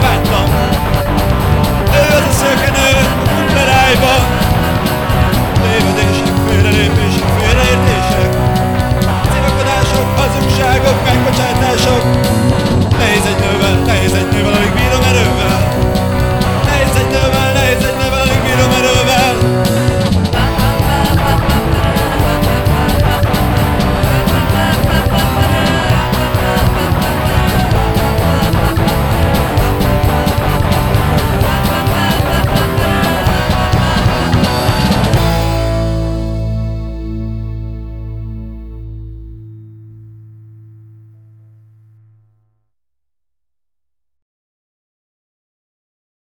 vágytam Ő az a szökenő a